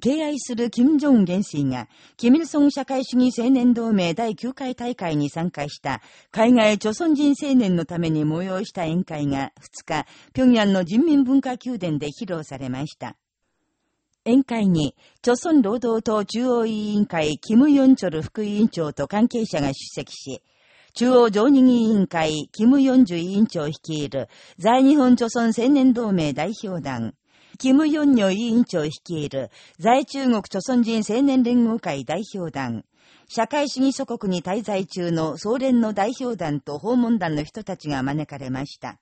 敬愛する金正恩元帥が、キミルソン社会主義青年同盟第9回大会に参加した海外著村人青年のために催した宴会が2日、平壌の人民文化宮殿で披露されました。宴会に、朝鮮労働党中央委員会、キム・ヨンチョル副委員長と関係者が出席し、中央常任委員会、キム・ヨンジュ委員長率いる、在日本朝鮮青年同盟代表団、キム・ヨンニョ委員長率いる、在中国朝鮮人青年連合会代表団、社会主義諸国に滞在中の総連の代表団と訪問団の人たちが招かれました。